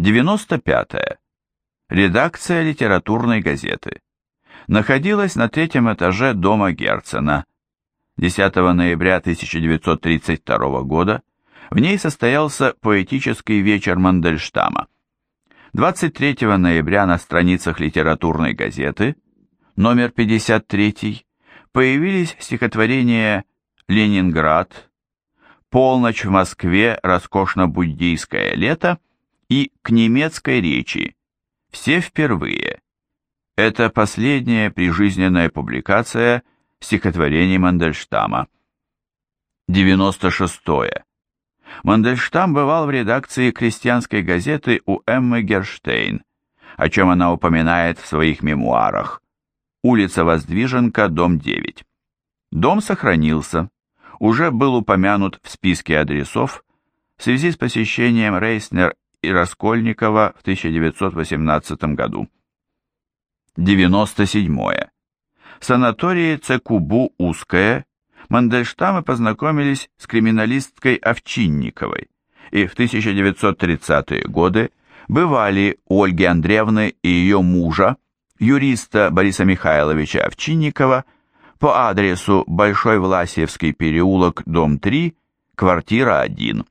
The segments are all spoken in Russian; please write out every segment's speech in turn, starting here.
95. -е. Редакция литературной газеты. Находилась на третьем этаже дома Герцена. 10 ноября 1932 года в ней состоялся поэтический вечер Мандельштама. 23 ноября на страницах литературной газеты, номер 53, появились стихотворения «Ленинград», «Полночь в Москве, роскошно-буддийское лето» и «К немецкой речи». Все впервые. Это последняя прижизненная публикация стихотворений Мандельштама. 96. -е. Мандельштам бывал в редакции крестьянской газеты у Эммы Герштейн, о чем она упоминает в своих мемуарах. Улица Воздвиженка, дом 9. Дом сохранился, уже был упомянут в списке адресов в связи с посещением Рейснер и Раскольникова в 1918 году. 97. В санатории Цекубу-Узкое Мандельштамы познакомились с криминалисткой Овчинниковой и в 1930-е годы бывали у Ольги Андреевны и ее мужа, юриста Бориса Михайловича Овчинникова, по адресу Большой Власьевский переулок, дом 3, квартира 1.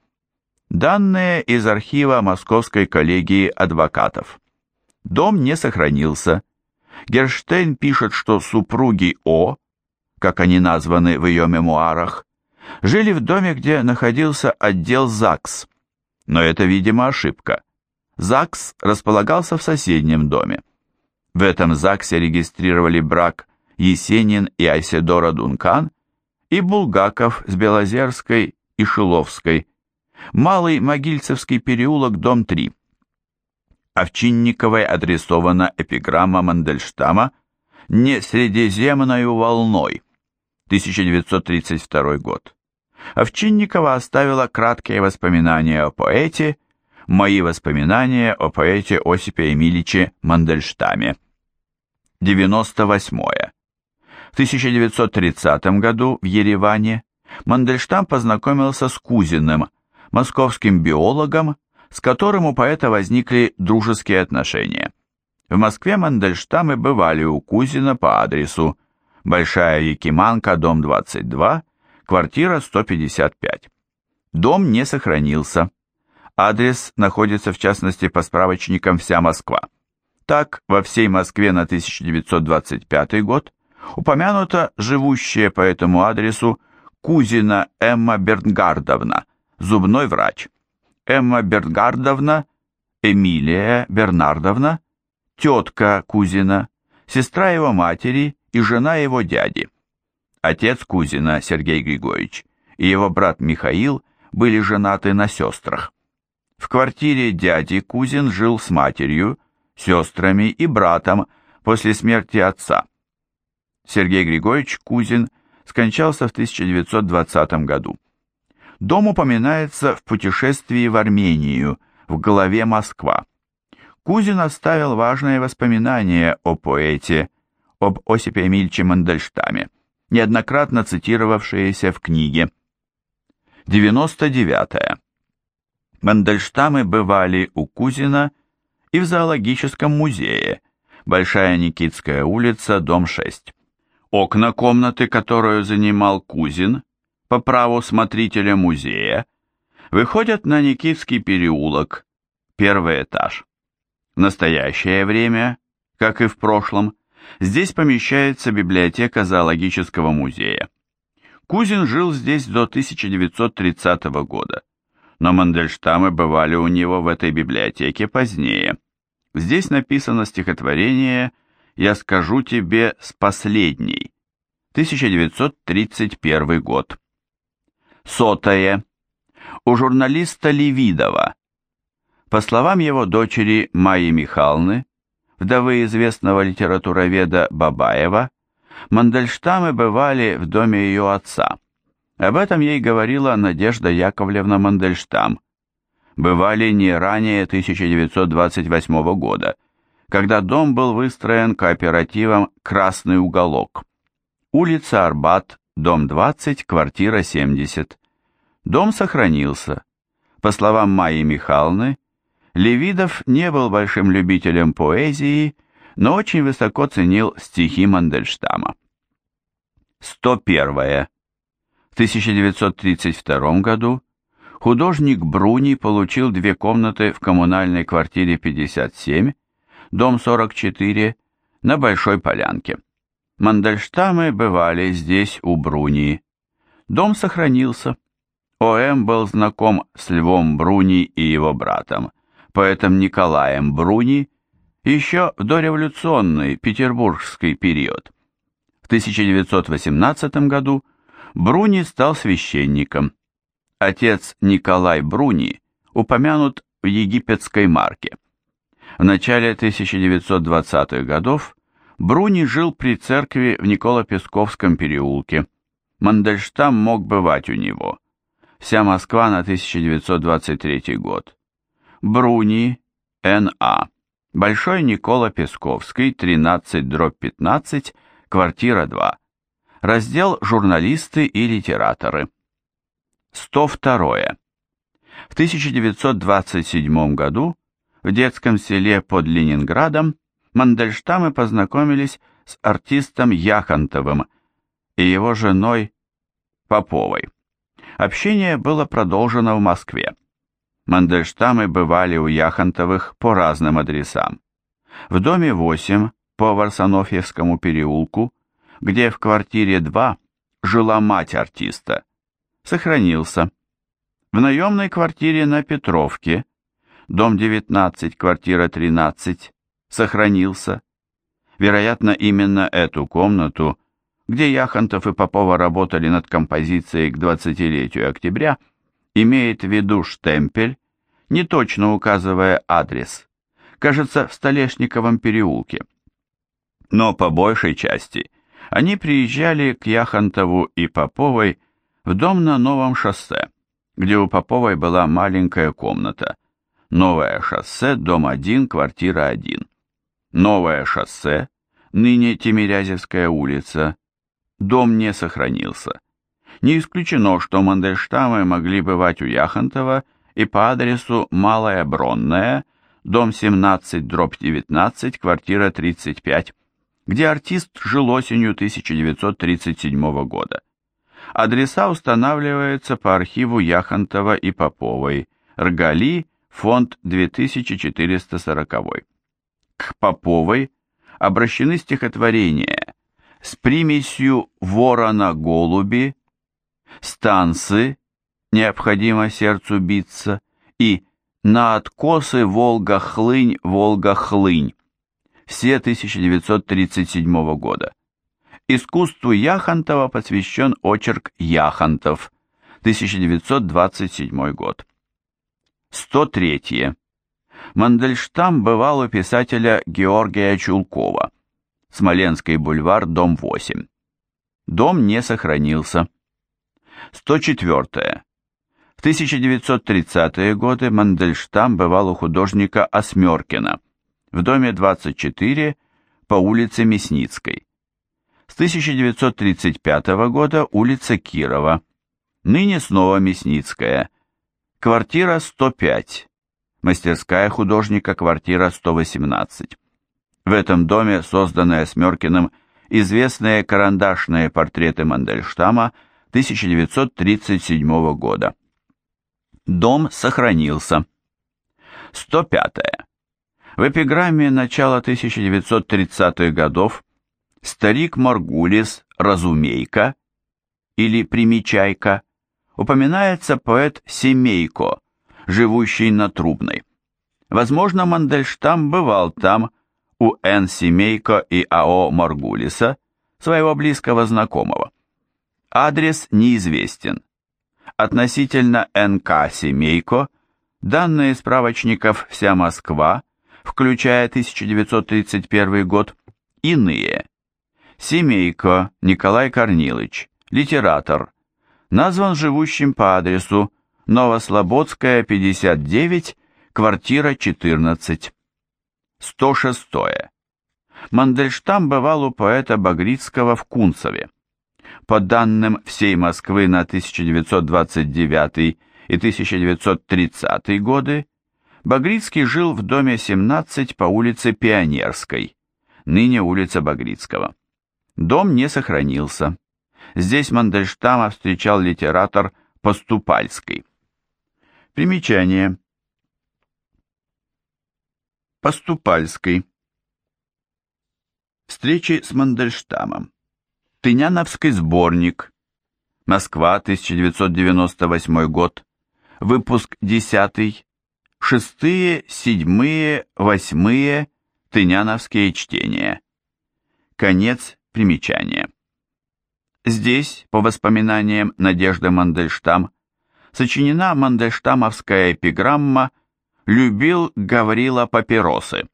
Данные из архива Московской коллегии адвокатов. Дом не сохранился. Герштейн пишет, что супруги О как они названы в ее мемуарах, жили в доме, где находился отдел ЗАГС. Но это, видимо, ошибка. ЗАГС располагался в соседнем доме. В этом ЗАГСе регистрировали брак Есенин и Айседора Дункан и Булгаков с Белозерской и Шиловской, Малый Могильцевский переулок, дом 3. Овчинниковой адресована эпиграмма Мандельштама «Не средиземною волной», 1932 год. Овчинникова оставила краткие воспоминания о поэте, мои воспоминания о поэте Осипе Эмиличе Мандельштаме. 98. -е. В 1930 году в Ереване Мандельштам познакомился с Кузиным, московским биологом, с которым у поэта возникли дружеские отношения. В Москве Мандельштамы бывали у Кузина по адресу Большая Якиманка, дом 22, квартира 155. Дом не сохранился. Адрес находится в частности по справочникам «Вся Москва». Так, во всей Москве на 1925 год упомянута живущая по этому адресу Кузина Эмма Бернгардовна, зубной врач. Эмма Бернгардовна, Эмилия Бернардовна, тетка Кузина, сестра его матери и жена его дяди. Отец Кузина, Сергей Григорьевич, и его брат Михаил были женаты на сестрах. В квартире дяди Кузин жил с матерью, сестрами и братом после смерти отца. Сергей Григорьевич Кузин скончался в 1920 году. Дом упоминается в путешествии в Армению, в голове Москва. Кузин оставил важные воспоминания о поэте, об Осипе Эмильче Мандельштаме, неоднократно цитировавшиеся в книге. 99. -е. Мандельштамы бывали у Кузина и в зоологическом музее, Большая Никитская улица, дом 6. Окна комнаты, которую занимал Кузин, по праву смотрителя музея, выходят на Никитский переулок, первый этаж. В настоящее время, как и в прошлом, Здесь помещается библиотека зоологического музея. Кузин жил здесь до 1930 года, но Мандельштамы бывали у него в этой библиотеке позднее. Здесь написано стихотворение «Я скажу тебе с последней», 1931 год. Сотое. У журналиста Левидова. По словам его дочери Майи Михайловны, вдовы известного литературоведа Бабаева, Мандельштамы бывали в доме ее отца. Об этом ей говорила Надежда Яковлевна Мандельштам. Бывали не ранее 1928 года, когда дом был выстроен кооперативом «Красный уголок». Улица Арбат, дом 20, квартира 70. Дом сохранился. По словам Майи Михайловны, Левидов не был большим любителем поэзии, но очень высоко ценил стихи Мандельштама. 101. В 1932 году художник Бруни получил две комнаты в коммунальной квартире 57, дом 44, на Большой Полянке. Мандельштамы бывали здесь у Бруни. Дом сохранился. О.М. был знаком с Львом Бруни и его братом, поэтом Николаем Бруни, еще в дореволюционный петербургский период. В 1918 году Бруни стал священником. Отец Николай Бруни упомянут в египетской марке. В начале 1920-х годов Бруни жил при церкви в Николо-Песковском переулке. Мандельштам мог бывать у него. Вся Москва на 1923 год. Бруни, Н.А. Большой Никола Песковский, 13-15, квартира 2. Раздел «Журналисты и литераторы». 102. В 1927 году в детском селе под Ленинградом Мандельштамы познакомились с артистом Яхонтовым и его женой Поповой. Общение было продолжено в Москве. Мандельштамы бывали у Яхонтовых по разным адресам. В доме 8 по Варсонофьевскому переулку, где в квартире 2 жила мать артиста, сохранился. В наемной квартире на Петровке дом 19, квартира 13, сохранился. Вероятно, именно эту комнату, где Яхонтов и Попова работали над композицией к 20-летию октября, имеет в виду штемпель, не точно указывая адрес. Кажется, в Столешниковом переулке. Но по большей части они приезжали к Яхонтову и Поповой в дом на Новом шоссе, где у Поповой была маленькая комната – Новое шоссе, дом 1, квартира 1. Новое шоссе, ныне Тимирязевская улица. Дом не сохранился. Не исключено, что Мандельштамы могли бывать у Яхонтова и по адресу Малая Бронная, дом 17, дробь 19, квартира 35, где артист жил осенью 1937 года. Адреса устанавливаются по архиву Яхонтова и Поповой, Ргали, фонд 2440. К Поповой обращены стихотворения с примесью ворона-голуби, станцы, необходимо сердцу биться, и на откосы Волга-хлынь, Волга-хлынь, все 1937 года. Искусству Яхонтова посвящен очерк «Яхонтов», 1927 год. 103. Мандельштам бывал у писателя Георгия Чулкова. Смоленский бульвар, дом 8. Дом не сохранился. 104. В 1930-е годы Мандельштам бывал у художника Осмеркина в доме 24 по улице Мясницкой. С 1935 года улица Кирова, ныне снова Мясницкая, Квартира 105. Мастерская художника, квартира 118. В этом доме, созданные Смеркиным, известные карандашные портреты Мандельштама 1937 года. Дом сохранился. 105. В эпиграмме начала 1930-х годов старик Маргулис Разумейка или Примечайка упоминается поэт Семейко, живущий на Трубной. Возможно, Мандельштам бывал там у Н. Семейко и А.О. Маргулиса, своего близкого знакомого. Адрес неизвестен. Относительно Н.К. Семейко данные справочников «Вся Москва», включая 1931 год, иные. Семейко Николай Корнилович, литератор, назван живущим по адресу Новослободская, 59, квартира 14. 106. Мандельштам бывал у поэта Багрицкого в Кунцеве. По данным всей Москвы на 1929 и 1930 годы, Багрицкий жил в доме 17 по улице Пионерской, ныне улица Багрицкого. Дом не сохранился. Здесь Мандельштама встречал литератор Поступальский. Примечание. Поступальский. Встречи с Мандельштамом. Тыняновский сборник. Москва, 1998 год. Выпуск 10. Шестые, седьмые, восьмые Тыняновские чтения. Конец примечания. Здесь, по воспоминаниям Надежды Мандельштам, сочинена мандельштамовская эпиграмма «Любил Гаврила папиросы».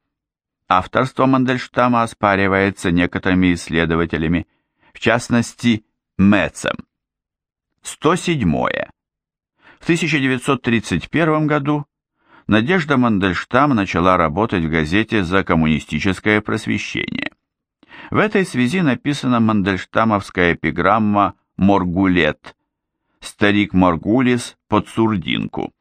Авторство Мандельштама оспаривается некоторыми исследователями, в частности, Мецем. 107. В 1931 году Надежда Мандельштам начала работать в газете «За коммунистическое просвещение». В этой связи написана мандельштамовская эпиграмма «Моргулет» «Старик Моргулис под сурдинку».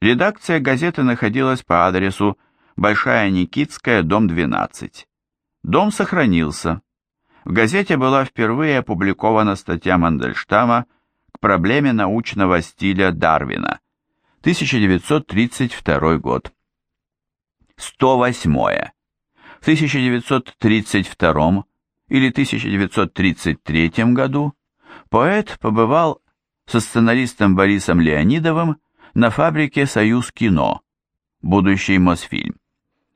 Редакция газеты находилась по адресу Большая Никитская, дом 12. Дом сохранился. В газете была впервые опубликована статья Мандельштама к проблеме научного стиля Дарвина – 1932 год. 108. В 1932 или 1933 году поэт побывал со сценаристом Борисом Леонидовым на фабрике «Союз кино», будущий Мосфильм.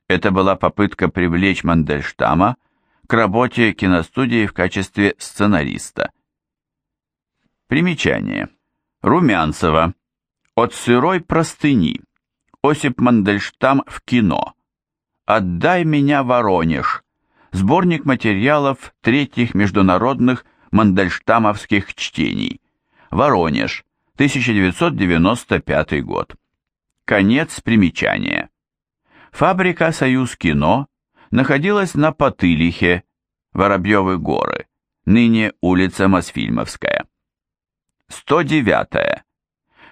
Это была попытка привлечь Мандельштама к работе киностудии в качестве сценариста. Примечание. Румянцева. От сырой простыни. Осип Мандельштам в кино. «Отдай меня, Воронеж». Сборник материалов третьих международных мандельштамовских чтений. Воронеж, 1995 год. Конец примечания. Фабрика «Союз кино» находилась на Потылихе, Воробьевы горы, ныне улица Мосфильмовская. 109.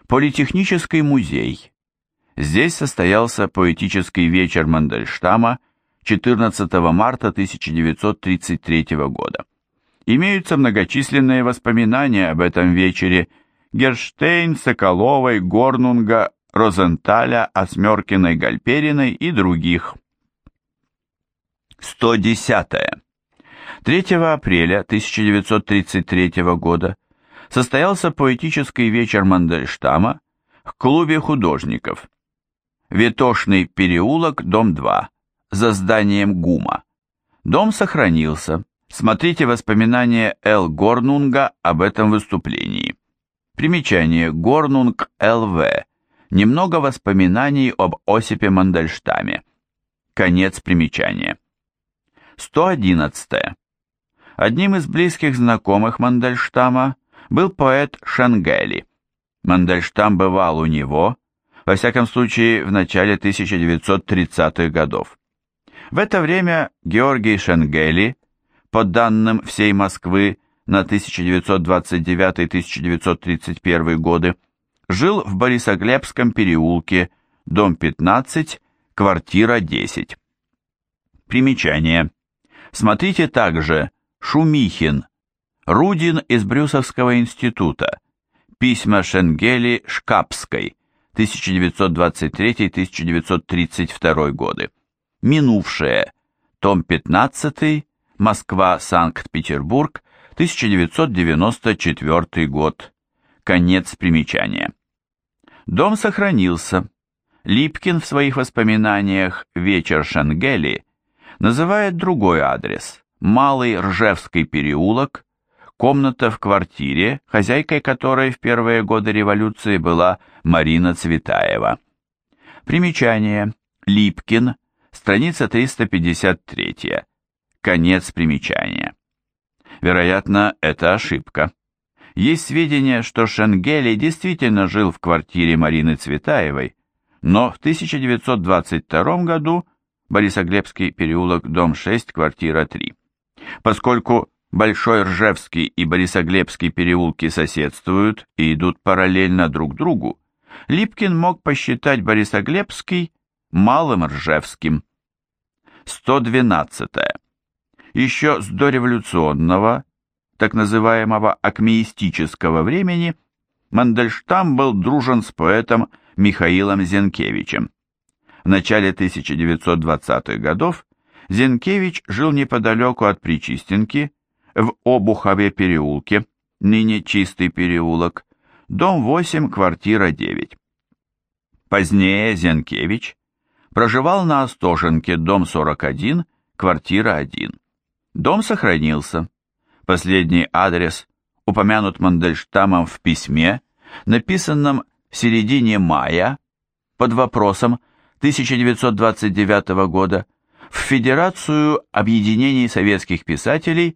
Политехнический музей. Здесь состоялся поэтический вечер Мандельштама 14 марта 1933 года. Имеются многочисленные воспоминания об этом вечере Герштейн, Соколовой, Горнунга, Розенталя, Осмеркиной, Гальпериной и других. 110. 3 апреля 1933 года состоялся поэтический вечер Мандельштама в клубе художников. Ветошный переулок, дом 2, за зданием ГУМа. Дом сохранился. Смотрите воспоминания Л. Горнунга об этом выступлении. Примечание Горнунг Л.В. Немного воспоминаний об Осипе Мандельштаме. Конец примечания. 111. Одним из близких знакомых Мандельштама был поэт Шенгели. Мандельштам бывал у него, во всяком случае, в начале 1930-х годов. В это время Георгий Шенгели, по данным всей Москвы на 1929-1931 годы, жил в Борисоглебском переулке, дом 15, квартира 10. Примечание. Смотрите также Шумихин, Рудин из Брюсовского института. Письма Шенгели Шкапской. 1923-1932 годы. Минувшее. Том 15. Москва, Санкт-Петербург. 1994 год. Конец примечания. Дом сохранился. Липкин в своих воспоминаниях «Вечер Шенгели» называет другой адрес – Малый Ржевский переулок, Комната в квартире, хозяйкой которой в первые годы революции была Марина Цветаева. Примечание. Липкин, страница 353. Конец примечания. Вероятно, это ошибка. Есть сведения, что Шенгели действительно жил в квартире Марины Цветаевой, но в 1922 году Борисоглебский переулок, дом 6, квартира 3. Поскольку Большой Ржевский и Борисоглебский переулки соседствуют и идут параллельно друг другу, Липкин мог посчитать Борисоглебский Малым Ржевским. 112. Еще с дореволюционного, так называемого акмеистического времени, Мандельштам был дружен с поэтом Михаилом Зенкевичем. В начале 1920-х годов Зенкевич жил неподалеку от Причистенки, в Обухове переулке, ныне Чистый переулок, дом 8, квартира 9. Позднее Зенкевич проживал на Остоженке, дом 41, квартира 1. Дом сохранился. Последний адрес упомянут Мандельштамом в письме, написанном в середине мая под вопросом 1929 года в Федерацию объединений советских писателей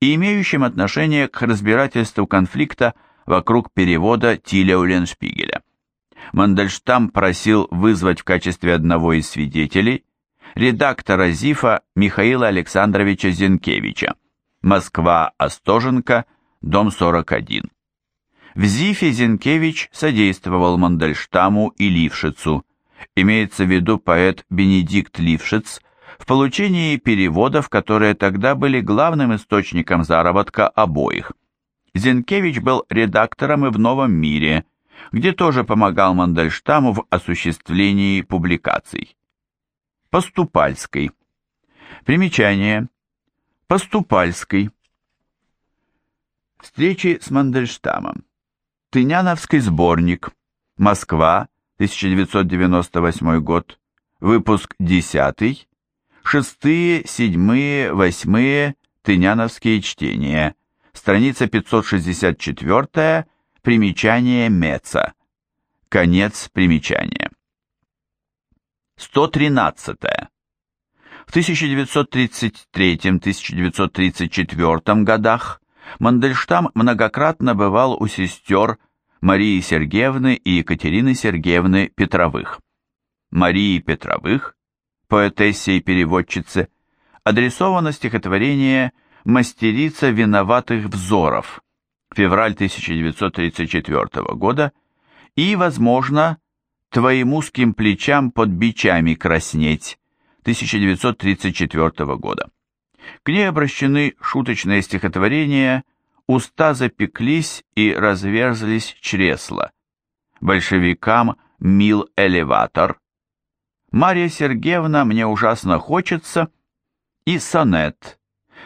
и имеющим отношение к разбирательству конфликта вокруг перевода Тиля Уленшпигеля. Мандельштам просил вызвать в качестве одного из свидетелей редактора ЗИФа Михаила Александровича Зенкевича, Москва, Остоженко, дом 41. В ЗИФе Зенкевич содействовал Мандельштаму и Лившицу, имеется в виду поэт Бенедикт Лившиц, в получении переводов, которые тогда были главным источником заработка обоих. Зенкевич был редактором и в «Новом мире», где тоже помогал Мандельштаму в осуществлении публикаций. Поступальской. Примечание. Поступальской. Встречи с Мандельштамом. Тыняновский сборник. Москва, 1998 год. Выпуск 10. Шестые, седьмые, восьмые Тыняновские чтения. Страница 564. Примечание Меца. Конец примечания. 113. В 1933-1934 годах Мандельштам многократно бывал у сестер Марии Сергеевны и Екатерины Сергеевны Петровых. Марии Петровых, поэтессе и переводчице, адресовано стихотворение «Мастерица виноватых взоров», февраль 1934 года, и, возможно, «Твоим узким плечам под бичами краснеть» 1934 года. К ней обращены шуточные стихотворения «Уста запеклись и разверзлись чресла», «Большевикам мил элеватор», «Марья Сергеевна, мне ужасно хочется» и «Сонет»,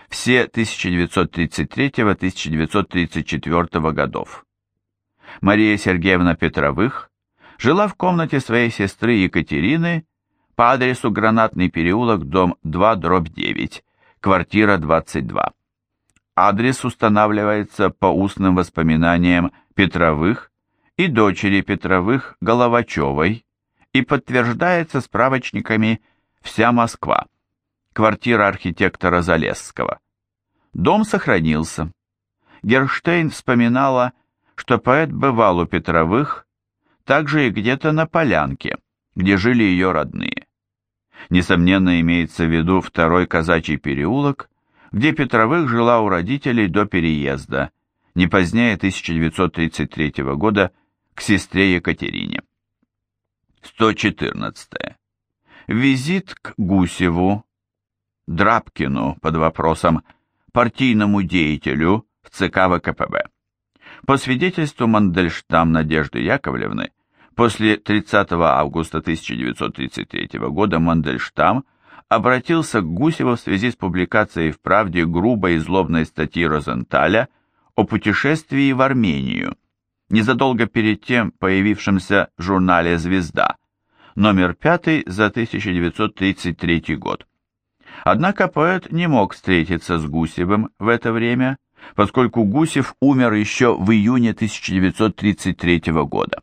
все 1933-1934 годов. Мария Сергеевна Петровых жила в комнате своей сестры Екатерины по адресу Гранатный переулок, дом 2, дробь 9, квартира 22. Адрес устанавливается по устным воспоминаниям Петровых и дочери Петровых Головачевой и подтверждается справочниками «Вся Москва», квартира архитектора Залесского. Дом сохранился. Герштейн вспоминала, что поэт бывал у Петровых, также и где-то на Полянке, где жили ее родные. Несомненно, имеется в виду второй казачий переулок, где Петровых жила у родителей до переезда, не позднее 1933 года, к сестре Екатерине. 114. Визит к Гусеву, Драбкину под вопросом партийному деятелю в ЦК ВКПБ. По свидетельству Мандельштам Надежды Яковлевны, после 30 августа 1933 года Мандельштам обратился к Гусеву в связи с публикацией в «Правде» грубой и злобной статьи Розенталя о путешествии в Армению, незадолго перед тем появившемся в журнале «Звезда», номер 5 за 1933 год. Однако поэт не мог встретиться с Гусевым в это время, поскольку Гусев умер еще в июне 1933 года.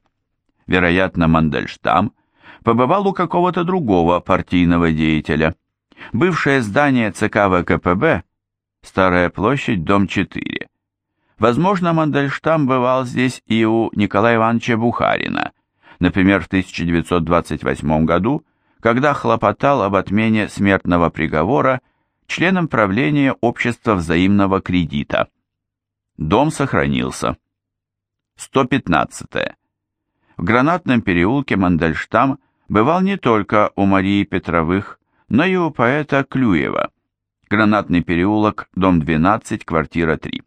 Вероятно, Мандельштам побывал у какого-то другого партийного деятеля. Бывшее здание ЦК ВКПБ, Старая площадь, дом 4. Возможно, Мандельштам бывал здесь и у Николая Ивановича Бухарина, например, в 1928 году, когда хлопотал об отмене смертного приговора членом правления Общества взаимного кредита. Дом сохранился. 115. В Гранатном переулке Мандельштам бывал не только у Марии Петровых, но и у поэта Клюева. Гранатный переулок, дом 12, квартира 3.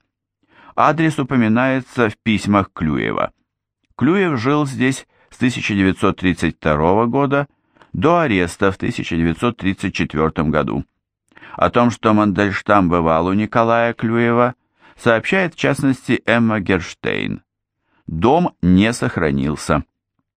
Адрес упоминается в письмах Клюева. Клюев жил здесь с 1932 года до ареста в 1934 году. О том, что Мандельштам бывал у Николая Клюева, сообщает в частности Эмма Герштейн. Дом не сохранился.